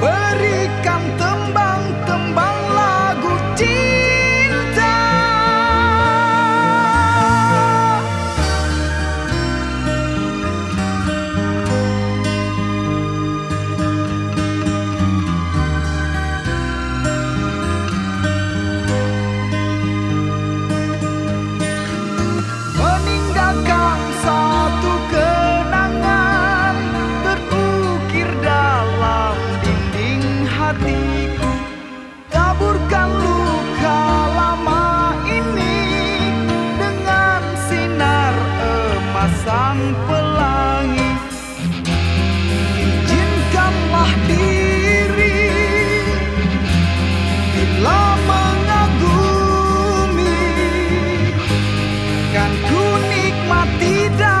beri batida.